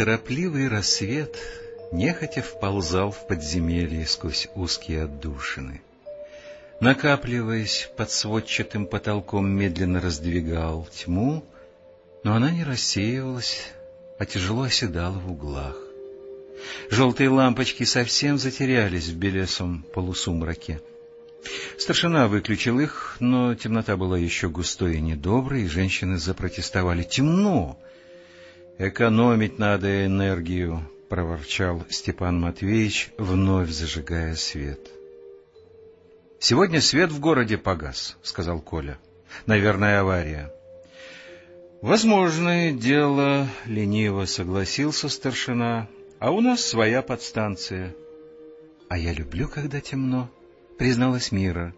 Неторопливый рассвет нехотя вползал в подземелье сквозь узкие отдушины. Накапливаясь под сводчатым потолком, медленно раздвигал тьму, но она не рассеивалась, а тяжело оседала в углах. Желтые лампочки совсем затерялись в белесом полусумраке. Старшина выключил их, но темнота была еще густой и недоброй, и женщины запротестовали. «Темно! Экономить надо энергию!» — проворчал Степан Матвеевич, вновь зажигая свет. «Сегодня свет в городе погас», — сказал Коля. «Наверное, авария». «Возможное дело», — лениво согласился старшина, — «а у нас своя подстанция». «А я люблю, когда темно», — призналась Мира.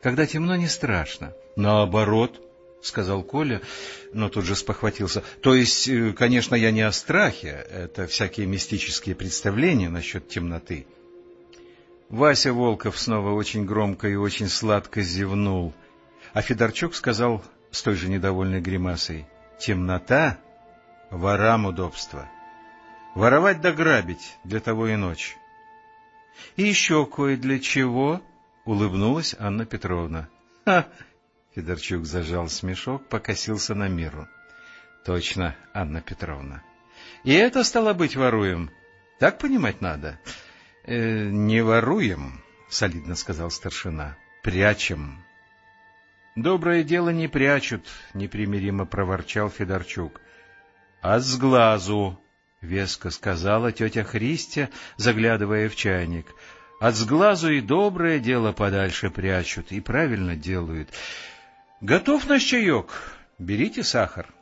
«Когда темно, не страшно». «Наоборот», — сказал Коля, но тут же спохватился. «То есть, э, конечно, я не о страхе, это всякие мистические представления насчет темноты». Вася Волков снова очень громко и очень сладко зевнул, а Федорчук сказал с той же недовольной гримасой, «Темнота — ворам удобство. Воровать да грабить для того и ночь». «И еще кое для чего?» — улыбнулась Анна Петровна. «Ха!» — Федорчук зажал смешок, покосился на миру. «Точно, Анна Петровна. И это, стало быть, воруем. Так понимать надо?» Э, не воруем, — солидно сказал старшина, — прячем. — Доброе дело не прячут, — непримиримо проворчал Федорчук. — А с глазу, — веско сказала тетя Христя, заглядывая в чайник. — От сглазу и доброе дело подальше прячут, и правильно делают. — Готов наш чаек? Берите сахар.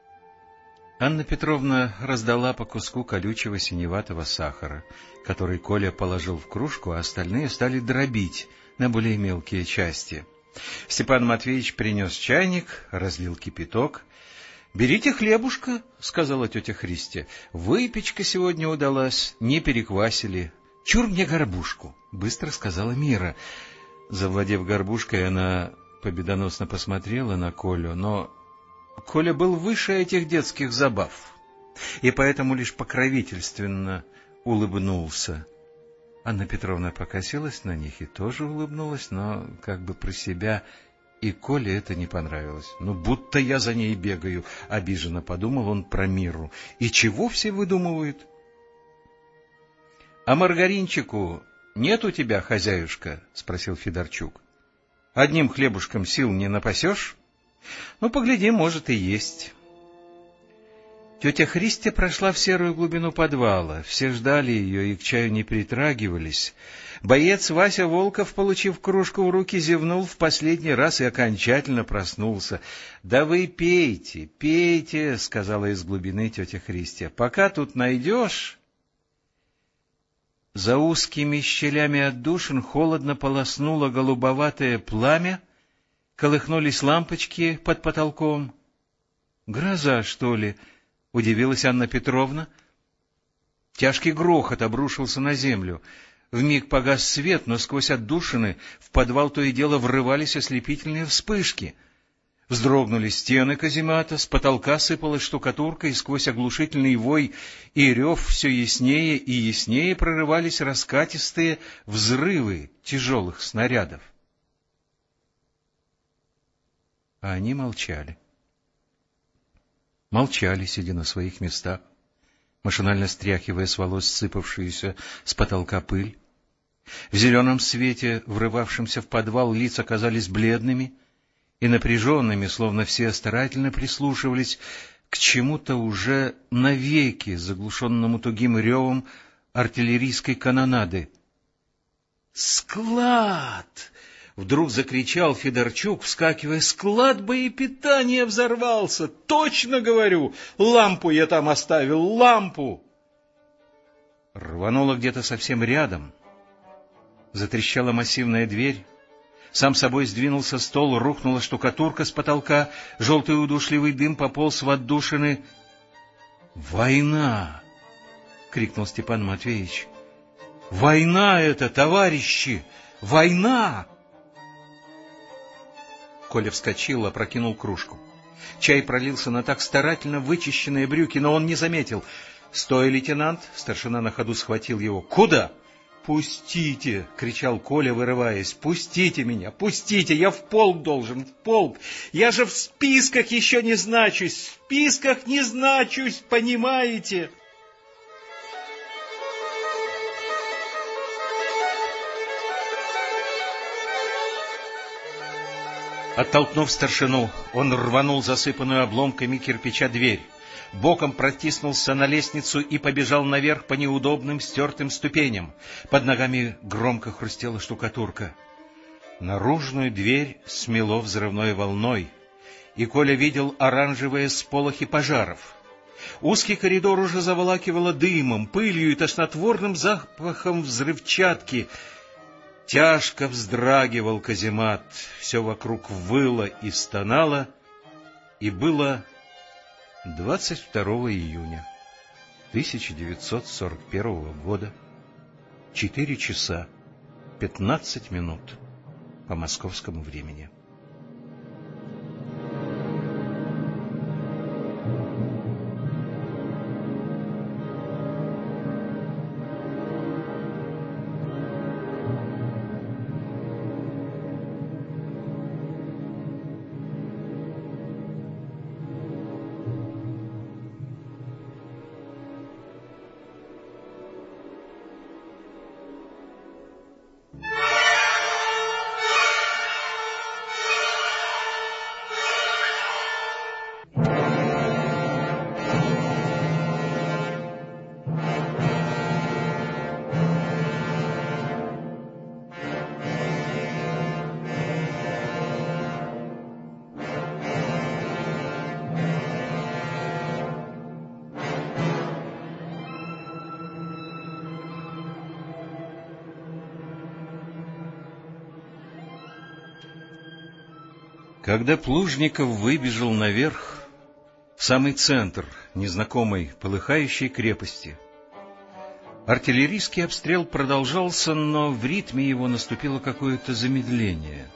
— Анна Петровна раздала по куску колючего синеватого сахара, который Коля положил в кружку, а остальные стали дробить на более мелкие части. Степан Матвеевич принес чайник, разлил кипяток. — Берите хлебушка, — сказала тетя Христя. — Выпечка сегодня удалась, не переквасили. — Чур мне горбушку, — быстро сказала Мира. Завладев горбушкой, она победоносно посмотрела на Колю, но Коля был выше этих детских забав, и поэтому лишь покровительственно улыбнулся. Анна Петровна покосилась на них и тоже улыбнулась, но как бы про себя, и Коле это не понравилось. «Ну, будто я за ней бегаю», — обиженно подумал он про миру. «И чего все выдумывают?» «А маргаринчику нет у тебя, хозяюшка?» — спросил Федорчук. «Одним хлебушком сил не напасешь?» Ну, поглядим, может и есть. Тетя Христя прошла в серую глубину подвала. Все ждали ее и к чаю не притрагивались. Боец Вася Волков, получив кружку в руки, зевнул в последний раз и окончательно проснулся. — Да вы пейте, пейте, — сказала из глубины тетя Христя. — Пока тут найдешь... За узкими щелями отдушин холодно полоснуло голубоватое пламя, колыхнулись лампочки под потолком. — Гроза, что ли? — удивилась Анна Петровна. Тяжкий грохот обрушился на землю. Вмиг погас свет, но сквозь отдушины в подвал то и дело врывались ослепительные вспышки. Вздрогнули стены каземата, с потолка сыпалась штукатурка, и сквозь оглушительный вой и рев все яснее и яснее прорывались раскатистые взрывы тяжелых снарядов. а они молчали. Молчали, сидя на своих местах, машинально стряхивая с волос сыпавшуюся с потолка пыль. В зеленом свете, врывавшемся в подвал, лица казались бледными и напряженными, словно все старательно прислушивались к чему-то уже навеки заглушенному тугим ревом артиллерийской канонады. «Склад!» Вдруг закричал Федорчук, вскакивая. Склад боепитания взорвался. Точно говорю, лампу я там оставил, лампу. Рвануло где-то совсем рядом. Затрещала массивная дверь. Сам собой сдвинулся стол, рухнула штукатурка с потолка, желтый удушливый дым пополз в отдушины. «Война!» — крикнул Степан Матвеевич. «Война это, товарищи! Война!» Коля вскочил, опрокинул кружку. Чай пролился на так старательно вычищенные брюки, но он не заметил. «Стой, лейтенант!» — старшина на ходу схватил его. «Куда?» «Пустите!» — кричал Коля, вырываясь. «Пустите меня! Пустите! Я в полк должен! В полк! Я же в списках еще не значусь! В списках не значусь! Понимаете?» Оттолкнув старшину, он рванул засыпанную обломками кирпича дверь, боком протиснулся на лестницу и побежал наверх по неудобным стертым ступеням. Под ногами громко хрустела штукатурка. Наружную дверь смело взрывной волной, и Коля видел оранжевые сполохи пожаров. Узкий коридор уже заволакивало дымом, пылью и тошнотворным запахом взрывчатки — Тяжко вздрагивал каземат, все вокруг выло и стонало, и было 22 июня 1941 года, 4 часа 15 минут по московскому времени. Когда Плужников выбежал наверх, в самый центр незнакомой полыхающей крепости, артиллерийский обстрел продолжался, но в ритме его наступило какое-то замедление.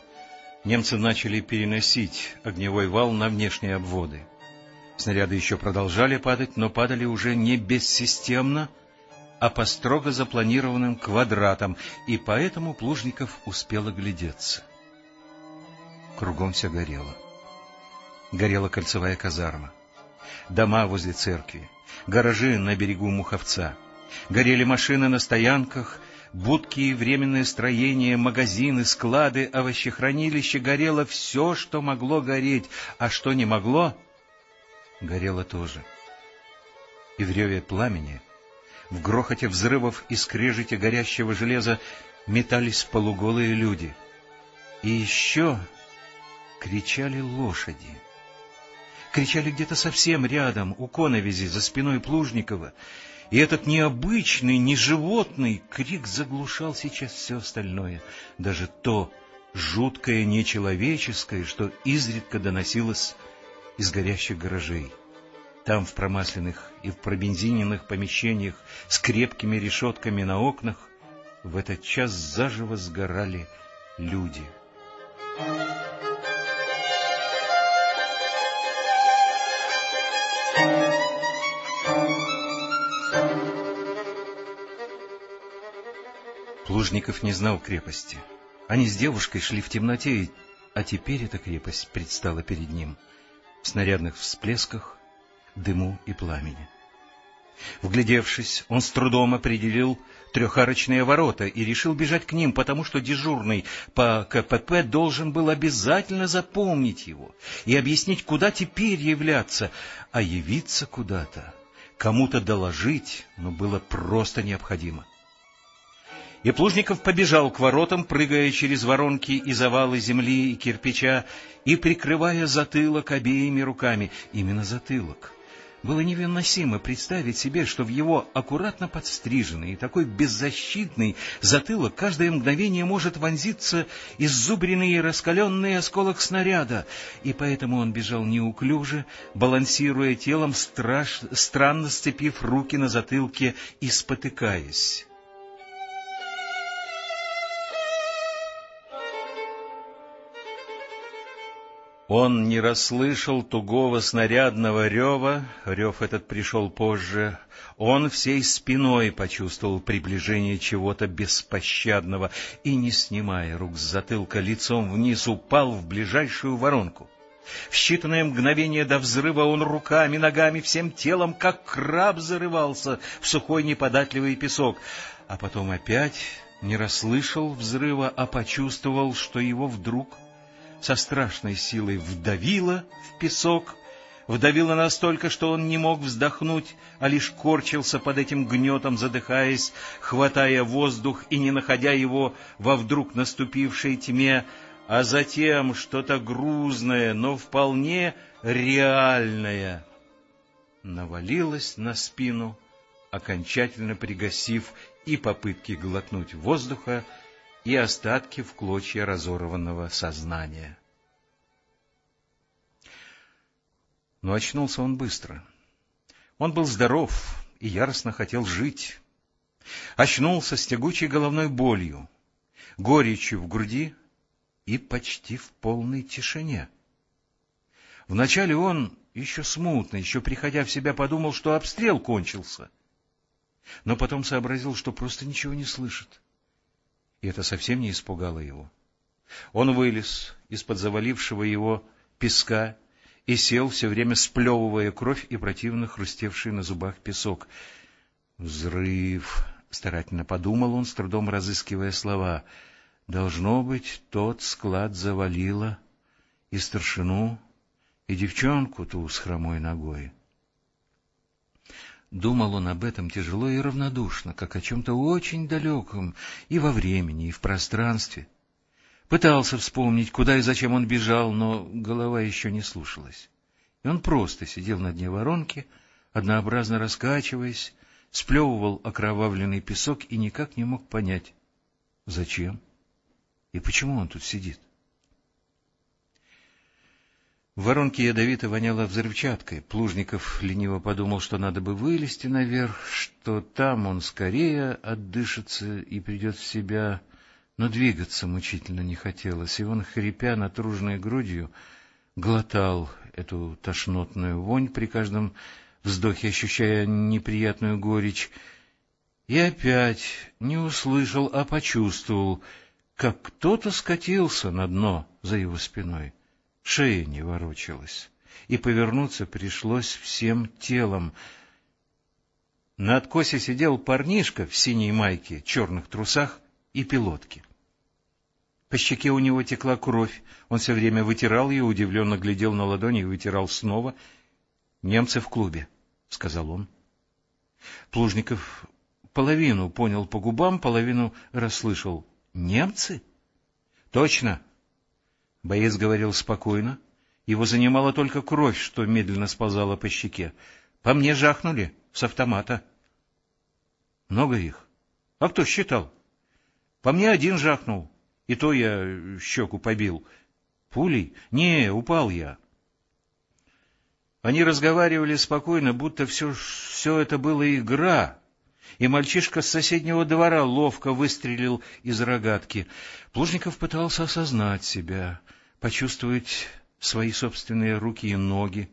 Немцы начали переносить огневой вал на внешние обводы. Снаряды еще продолжали падать, но падали уже не бессистемно, а по строго запланированным квадратам, и поэтому Плужников успел оглядеться. Кругом все горело. Горела кольцевая казарма, дома возле церкви, гаражи на берегу Муховца. Горели машины на стоянках, будки и временное строение, магазины, склады, овощехранилища. Горело все, что могло гореть, а что не могло, горело тоже. И в реве пламени, в грохоте взрывов и скрежете горящего железа метались полуголые люди. И еще кричали лошади. Кричали где-то совсем рядом, у коновизи, за спиной Плужникова, и этот необычный, неживотный крик заглушал сейчас все остальное, даже то жуткое нечеловеческое, что изредка доносилось из горящих гаражей. Там, в промасленных и в пробензиненных помещениях с крепкими решетками на окнах, в этот час заживо сгорали люди. Плужников не знал крепости. Они с девушкой шли в темноте, а теперь эта крепость предстала перед ним в снарядных всплесках, дыму и пламени. Вглядевшись, он с трудом определил трехарочные ворота и решил бежать к ним, потому что дежурный по КПП должен был обязательно запомнить его и объяснить, куда теперь являться, а явиться куда-то, кому-то доложить, но было просто необходимо. И Плужников побежал к воротам, прыгая через воронки и завалы земли и кирпича, и прикрывая затылок обеими руками. Именно затылок. Было невыносимо представить себе, что в его аккуратно подстриженный и такой беззащитный затылок каждое мгновение может вонзиться иззубренный и раскаленный осколок снаряда, и поэтому он бежал неуклюже, балансируя телом, страш... странно сцепив руки на затылке и спотыкаясь. Он не расслышал тугого снарядного рева, рев этот пришел позже. Он всей спиной почувствовал приближение чего-то беспощадного и, не снимая рук с затылка, лицом вниз упал в ближайшую воронку. В считанное мгновение до взрыва он руками, ногами, всем телом, как краб, зарывался в сухой неподатливый песок, а потом опять не расслышал взрыва, а почувствовал, что его вдруг со страшной силой вдавило в песок, вдавило настолько, что он не мог вздохнуть, а лишь корчился под этим гнетом, задыхаясь, хватая воздух и не находя его во вдруг наступившей тьме, а затем что-то грузное, но вполне реальное навалилось на спину, окончательно пригасив и попытки глотнуть воздуха, и остатки в клочья разорванного сознания. Но очнулся он быстро. Он был здоров и яростно хотел жить. Очнулся с тягучей головной болью, горечью в груди и почти в полной тишине. Вначале он, еще смутно, еще приходя в себя, подумал, что обстрел кончился. Но потом сообразил, что просто ничего не слышит. И это совсем не испугало его. Он вылез из-под завалившего его песка и сел, все время сплевывая кровь и противно хрустевший на зубах песок. «Взрыв!» — старательно подумал он, с трудом разыскивая слова — Должно быть, тот склад завалило и старшину, и девчонку ту с хромой ногой. Думал он об этом тяжело и равнодушно, как о чем-то очень далеком и во времени, и в пространстве. Пытался вспомнить, куда и зачем он бежал, но голова еще не слушалась. И он просто сидел на дне воронки, однообразно раскачиваясь, сплевывал окровавленный песок и никак не мог понять, зачем. И почему он тут сидит? В воронке ядовито воняло взрывчаткой. Плужников лениво подумал, что надо бы вылезти наверх, что там он скорее отдышится и придет в себя, но двигаться мучительно не хотелось, и он, хрипя натруженной грудью, глотал эту тошнотную вонь при каждом вздохе, ощущая неприятную горечь, и опять не услышал, а почувствовал — как кто-то скатился на дно за его спиной. Шея не ворочалась, и повернуться пришлось всем телом. На откосе сидел парнишка в синей майке, черных трусах и пилотке. По щеке у него текла кровь, он все время вытирал ее, удивленно глядел на ладони и вытирал снова. — Немцы в клубе, — сказал он. Плужников половину понял по губам, половину расслышал Немцы? Точно. Боец говорил спокойно. Его занимала только кровь, что медленно сползала по щеке. По мне жахнули с автомата. Много их? А кто считал? По мне один жахнул, и то я щеку побил. Пулей? Не, упал я. Они разговаривали спокойно, будто все, все это была игра, и мальчишка с соседнего двора ловко выстрелил из рогатки. Плужников пытался осознать себя, почувствовать свои собственные руки и ноги.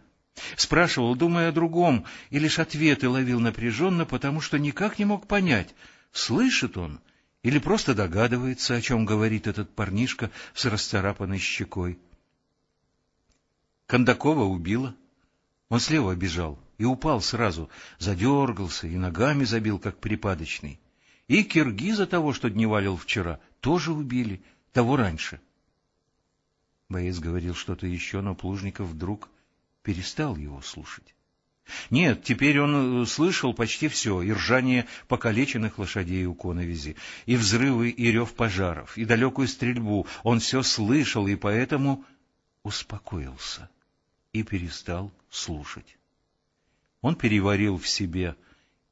Спрашивал, думая о другом, и лишь ответы ловил напряженно, потому что никак не мог понять, слышит он или просто догадывается, о чем говорит этот парнишка с расцарапанной щекой. Кондакова убила. Он слева бежал и упал сразу, задергался и ногами забил, как припадочный. И киргиза того, что дневалил вчера, тоже убили, того раньше. Боец говорил что-то еще, но Плужников вдруг перестал его слушать. Нет, теперь он э, слышал почти все, и ржание покалеченных лошадей у коновизи, и взрывы, и рев пожаров, и далекую стрельбу. Он все слышал, и поэтому успокоился и перестал слушать. Он переварил в себе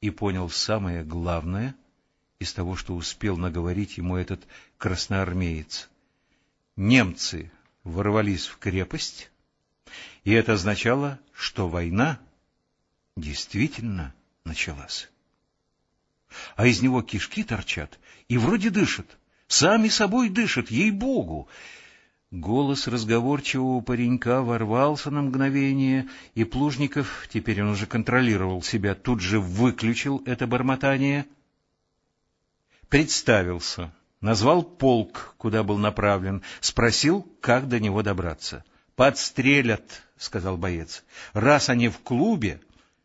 и понял самое главное из того, что успел наговорить ему этот красноармеец. Немцы ворвались в крепость, и это означало, что война действительно началась. А из него кишки торчат и вроде дышат, сами собой дышат, ей-богу. Голос разговорчивого паренька ворвался на мгновение, и Плужников, теперь он уже контролировал себя, тут же выключил это бормотание, представился, назвал полк, куда был направлен, спросил, как до него добраться. «Подстрелят», — сказал боец. «Раз они в клубе,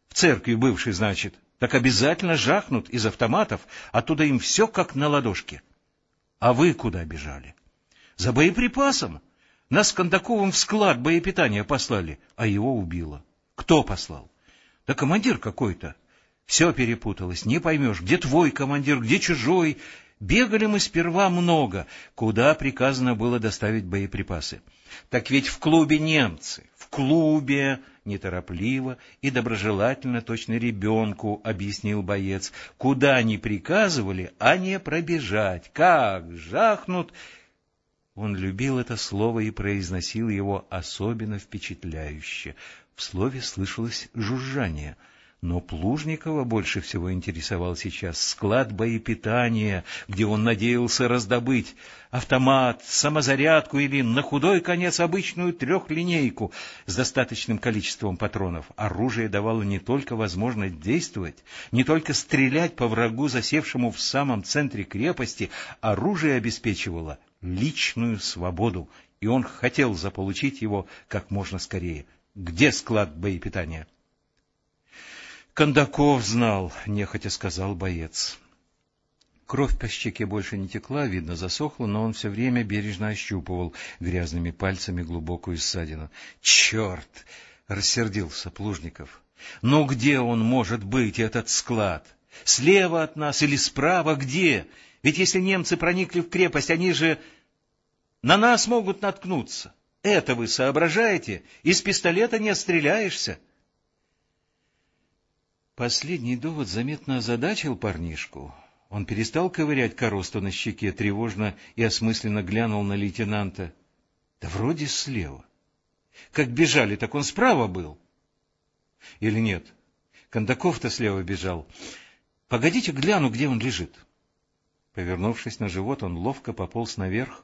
в церкви бывшей, значит, так обязательно жахнут из автоматов, оттуда им все как на ладошке. А вы куда бежали?» За боеприпасом. Нас с Кондаковым в склад боепитания послали, а его убило. Кто послал? Да командир какой-то. Все перепуталось, не поймешь, где твой командир, где чужой. Бегали мы сперва много, куда приказано было доставить боеприпасы. Так ведь в клубе немцы, в клубе, неторопливо и доброжелательно, точно ребенку, объяснил боец, куда не приказывали, а не пробежать. Как жахнут, он любил это слово и произносил его особенно впечатляюще. В слове слышалось жужжание. Но Плужникова больше всего интересовал сейчас склад боепитания, где он надеялся раздобыть автомат, самозарядку или, на худой конец, обычную трехлинейку с достаточным количеством патронов. Оружие давало не только возможность действовать, не только стрелять по врагу, засевшему в самом центре крепости, оружие обеспечивало личную свободу, и он хотел заполучить его как можно скорее. Где склад боепитания? Кондаков знал, нехотя сказал боец. Кровь по щеке больше не текла, видно, засохла, но он все время бережно ощупывал грязными пальцами глубокую ссадину. «Черт!» — рассердился Плужников. «Ну где он может быть, этот склад? Слева от нас или справа? Где? Ведь если немцы проникли в крепость, они же на нас могут наткнуться. Это вы соображаете? Из пистолета не отстреляешься. Последний довод заметно озадачил парнишку. Он перестал ковырять коросту на щеке, тревожно и осмысленно глянул на лейтенанта. Да вроде слева. Как бежали, так он справа был. Или нет? Кондаков-то слева бежал. Погодите, гляну, где он лежит. Повернувшись на живот, он ловко пополз наверх,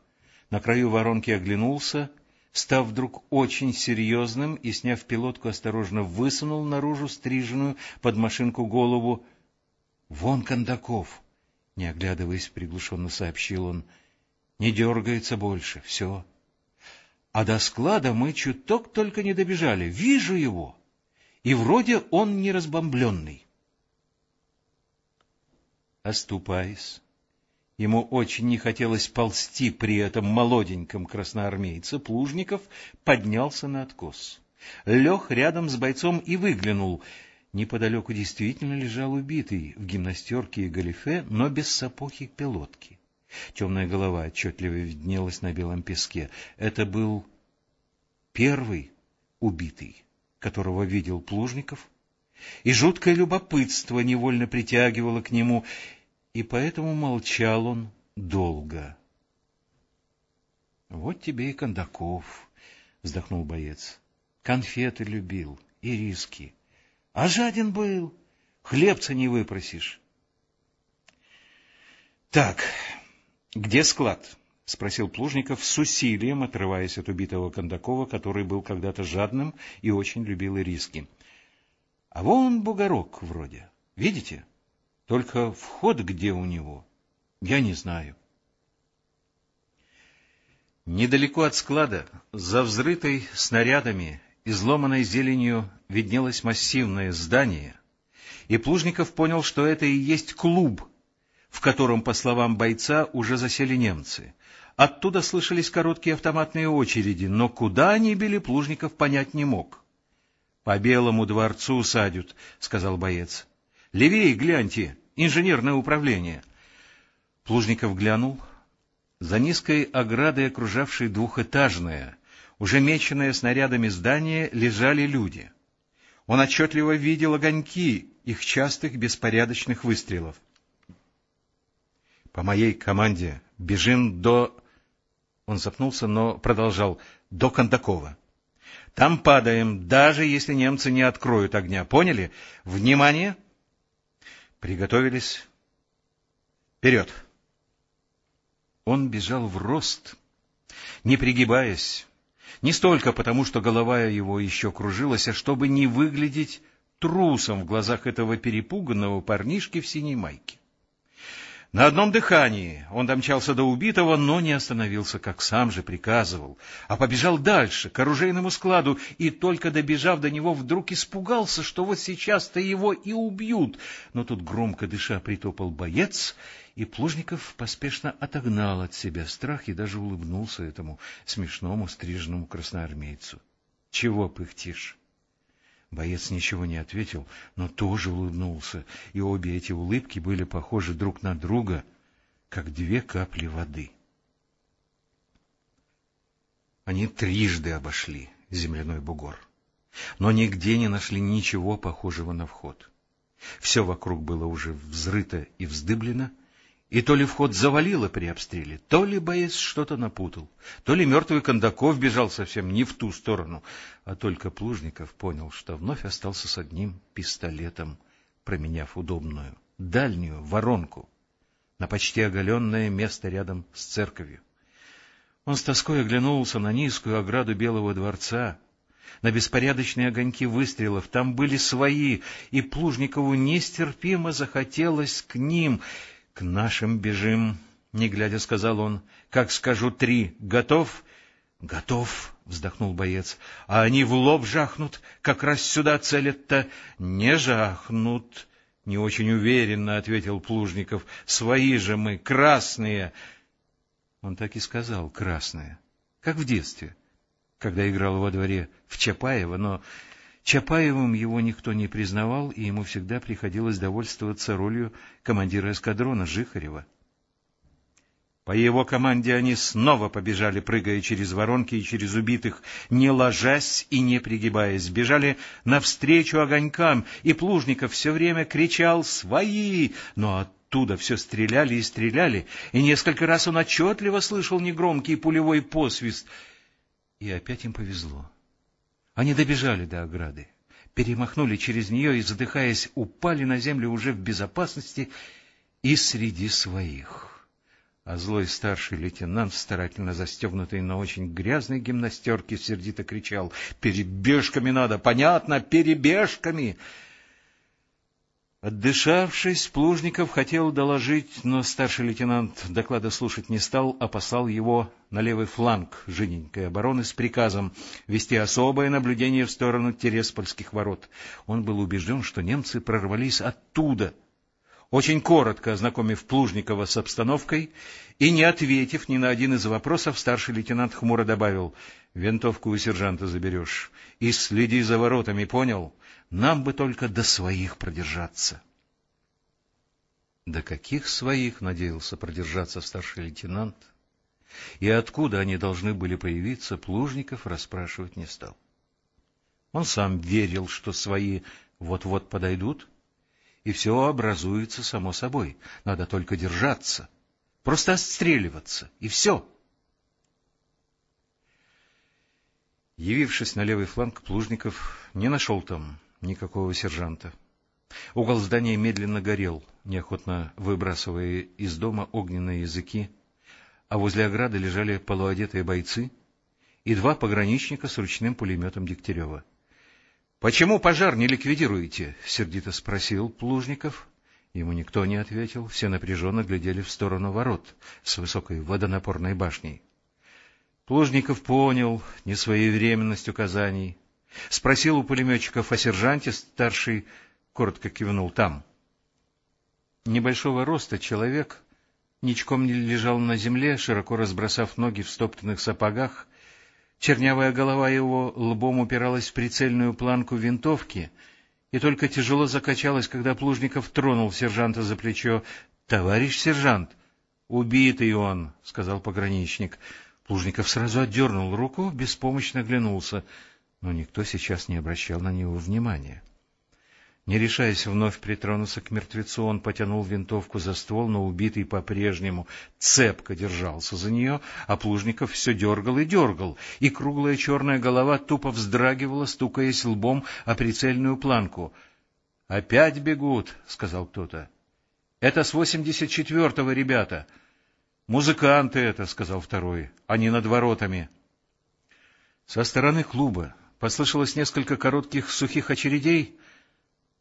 на краю воронки оглянулся, став вдруг очень серьезным и, сняв пилотку, осторожно высунул наружу стриженную под машинку голову. — Вон Кондаков! — не оглядываясь, приглушенно сообщил он. — Не дергается больше, все. А до склада мы чуток только не добежали. Вижу его, и вроде он не разбомбленный. Оступаясь, Ему очень не хотелось ползти при этом молоденьком красноармейце. Плужников поднялся на откос. Лег рядом с бойцом и выглянул. Неподалеку действительно лежал убитый, в гимнастерке и галифе, но без сапог и пилотки. Темная голова отчетливо виднелась на белом песке. Это был первый убитый, которого видел Плужников, и жуткое любопытство невольно притягивало к нему, и поэтому молчал он долго. — Вот тебе и Кондаков, — вздохнул боец. — Конфеты любил и риски. А жаден был, хлебца не выпросишь. — Так, где склад? — спросил Плужников с усилием, отрываясь от убитого Кондакова, который был когда-то жадным и очень любил и риски. — А вон бугорок вроде. Видите? — только вход где у него, я не знаю. Недалеко от склада, за взрытой снарядами, изломанной зеленью, виднелось массивное здание, и Плужников понял, что это и есть клуб, в котором, по словам бойца, уже засели немцы. Оттуда слышались короткие автоматные очереди, но куда они били, Плужников понять не мог. — По Белому дворцу садят, — сказал боец. — Левее гляньте, инженерное управление. Плужников глянул. За низкой оградой, окружавшей двухэтажное, уже меченное снарядами здание, лежали люди. Он отчетливо видел огоньки их частых беспорядочных выстрелов. «По моей команде бежим до...» Он запнулся, но продолжал. «До Кондакова. Там падаем, даже если немцы не откроют огня. Поняли? Внимание!» Приготовились. Вперед! Он бежал в рост, Не пригибаясь, не столько потому, что голова его еще кружилась, а чтобы не выглядеть трусом в глазах этого перепуганного парнишки в синей майке. На одном дыхании он домчался до убитого, но не остановился, как сам же приказывал, а побежал дальше, к оружейному складу, и только добежав до него, вдруг испугался, что вот сейчас-то его и убьют. Но тут громко дыша притопал боец, и Плужников поспешно отогнал от себя страх и даже улыбнулся этому смешному стриженному красноармейцу. — Чего пыхтишь? Боец ничего не ответил, но тоже улыбнулся, и обе эти улыбки были похожи друг на друга, как две капли воды. Они трижды обошли земляной бугор, но нигде не нашли ничего похожего на вход. Все вокруг было уже взрыто и вздыблено, и то ли вход завалило при обстреле, то ли боец что-то напутал, то ли мертвый Кондаков бежал совсем не в ту сторону, а только Плужников понял, что вновь остался с одним пистолетом, променяв удобную, дальнюю воронку на почти оголенное место рядом с церковью. Он с тоской оглянулся на низкую ограду Белого дворца, на беспорядочные огоньки выстрелов. Там были свои, и Плужникову нестерпимо захотелось к ним — к нашим бежим, — не глядя сказал он. — Как скажу три, готов? — Готов, — вздохнул боец. — А они в лоб жахнут, как раз сюда целят-то. — Не жахнут, — не очень уверенно ответил Плужников. — Свои же мы, красные. Он так и сказал, красные, как в детстве, когда играл во дворе в Чапаева, но Чапаевым его никто не признавал, и ему всегда приходилось довольствоваться ролью командира эскадрона Жихарева. По его команде они снова побежали, прыгая через воронки и через убитых, не ложась и не пригибаясь. Бежали навстречу огонькам, и Плужников все время кричал «Свои!», но оттуда все стреляли и стреляли, и несколько раз он отчетливо слышал негромкий пулевой посвист. И опять им повезло. Они добежали до ограды, перемахнули через нее и, задыхаясь, упали на землю уже в безопасности и среди своих. А злой старший лейтенант, старательно застегнутый на очень грязной гимнастерке, сердито кричал «Перебежками надо! Понятно, перебежками!» Отдышавшись, Плужников хотел доложить, но старший лейтенант доклада слушать не стал, а послал его на левый фланг жиденькой обороны с приказом вести особое наблюдение в сторону Тереспольских ворот. Он был убежден, что немцы прорвались оттуда. Очень коротко ознакомив Плужникова с обстановкой и не ответив ни на один из вопросов, старший лейтенант хмуро добавил «Винтовку у сержанта заберешь и следи за воротами, понял?» Нам бы только до своих продержаться. До каких своих надеялся продержаться старший лейтенант? И откуда они должны были появиться, Плужников расспрашивать не стал. Он сам верил, что свои вот-вот подойдут, и все образуется само собой. Надо только держаться, просто отстреливаться, и все. Явившись на левый фланг, Плужников не нашел там Никакого сержанта. Угол здания медленно горел, неохотно выбрасывая из дома огненные языки, а возле ограды лежали полуодетые бойцы и два пограничника с ручным пулеметом Дегтярева. — Почему пожар не ликвидируете? — сердито спросил Плужников. Ему никто не ответил, все напряженно глядели в сторону ворот с высокой водонапорной башней. Плужников понял несвоевременность указаний, Спросил у пулеметчиков о сержанте, старший коротко кивнул там. Небольшого роста человек ничком не лежал на земле, широко разбросав ноги в стоптанных сапогах. Чернявая голова его лбом упиралась в прицельную планку винтовки и только тяжело закачалась, когда Плужников тронул сержанта за плечо. — Товарищ сержант! — Убитый он, — сказал пограничник. Плужников сразу отдернул руку, беспомощно оглянулся — но никто сейчас не обращал на него внимания. Не решаясь вновь притронуться к мертвецу, он потянул винтовку за ствол, но убитый по-прежнему цепко держался за нее, а Плужников все дергал и дергал, и круглая черная голова тупо вздрагивала, стукаясь лбом о прицельную планку. — Опять бегут, — сказал кто-то. — Это с восемьдесят четвертого, ребята. — «Музыканты это», — сказал второй, — «они над воротами». Со стороны клуба послышалось несколько коротких сухих очередей.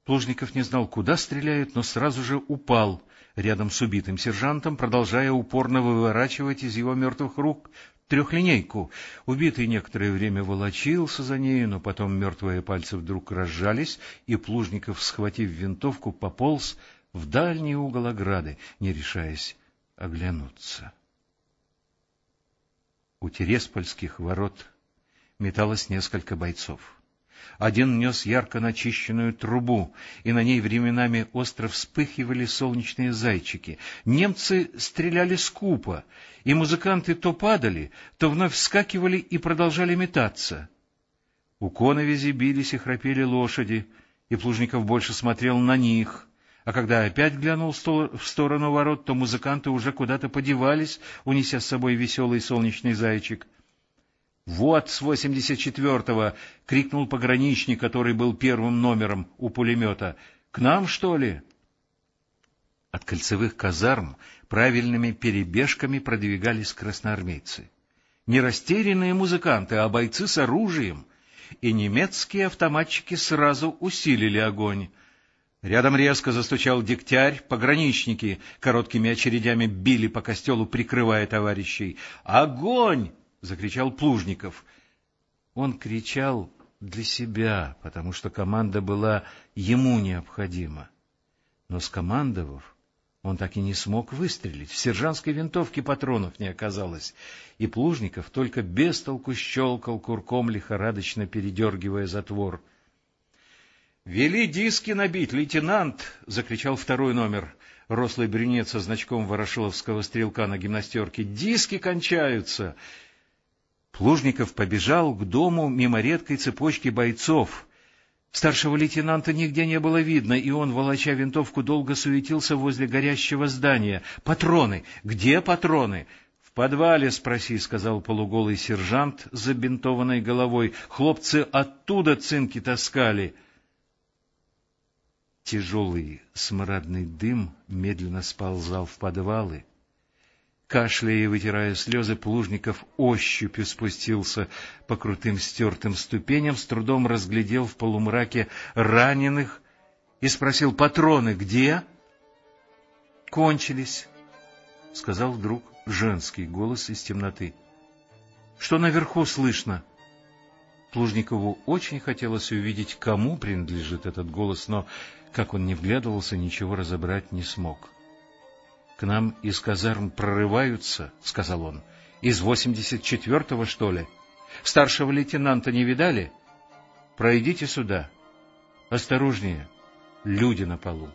Плужников не знал, куда стреляют, но сразу же упал рядом с убитым сержантом, продолжая упорно выворачивать из его мертвых рук трехлинейку. Убитый некоторое время волочился за нею, но потом мертвые пальцы вдруг разжались, и Плужников, схватив винтовку, пополз в дальний угол ограды, не решаясь оглянуться. У Тереспольских ворот металось несколько бойцов. Один нес ярко начищенную трубу, и на ней временами остро вспыхивали солнечные зайчики. Немцы стреляли скупо, и музыканты то падали, то вновь вскакивали и продолжали метаться. У коновизи бились и храпели лошади, и Плужников больше смотрел на них — а когда опять глянул в сторону ворот, то музыканты уже куда-то подевались, унеся с собой веселый солнечный зайчик — «Вот с 84-го!» — крикнул пограничник, который был первым номером у пулемета. «К нам, что ли?» От кольцевых казарм правильными перебежками продвигались красноармейцы. Не растерянные музыканты, а бойцы с оружием, и немецкие автоматчики сразу усилили огонь. Рядом резко застучал дегтярь, пограничники короткими очередями били по костелу, прикрывая товарищей. «Огонь!» — закричал Плужников. Он кричал для себя, потому что команда была ему необходима. Но скомандовав, он так и не смог выстрелить. В сержантской винтовке патронов не оказалось, и Плужников только без толку щелкал курком, лихорадочно передергивая затвор. — Вели диски набить, лейтенант! — закричал второй номер. Рослый брюнет со значком ворошиловского стрелка на гимнастерке. — Диски кончаются! Плужников побежал к дому мимо редкой цепочки бойцов. Старшего лейтенанта нигде не было видно, и он, волоча винтовку, долго суетился возле горящего здания. «Патроны! Где патроны?» «В подвале спроси», — сказал полуголый сержант с забинтованной головой. «Хлопцы оттуда цинки таскали». Тяжелый смрадный дым медленно сползал в подвалы. Кашляя и вытирая слезы, Плужников ощупью спустился по крутым стертым ступеням, с трудом разглядел в полумраке раненых и спросил, «Патроны где?» «Кончились», — сказал вдруг женский голос из темноты. «Что наверху слышно?» Плужникову очень хотелось увидеть, кому принадлежит этот голос, но, как он не вглядывался, ничего разобрать не смог. — к нам из казарм прорываются, — сказал он. — Из восемьдесят четвертого, что ли? Старшего лейтенанта не видали? Пройдите сюда. Осторожнее, люди на полу.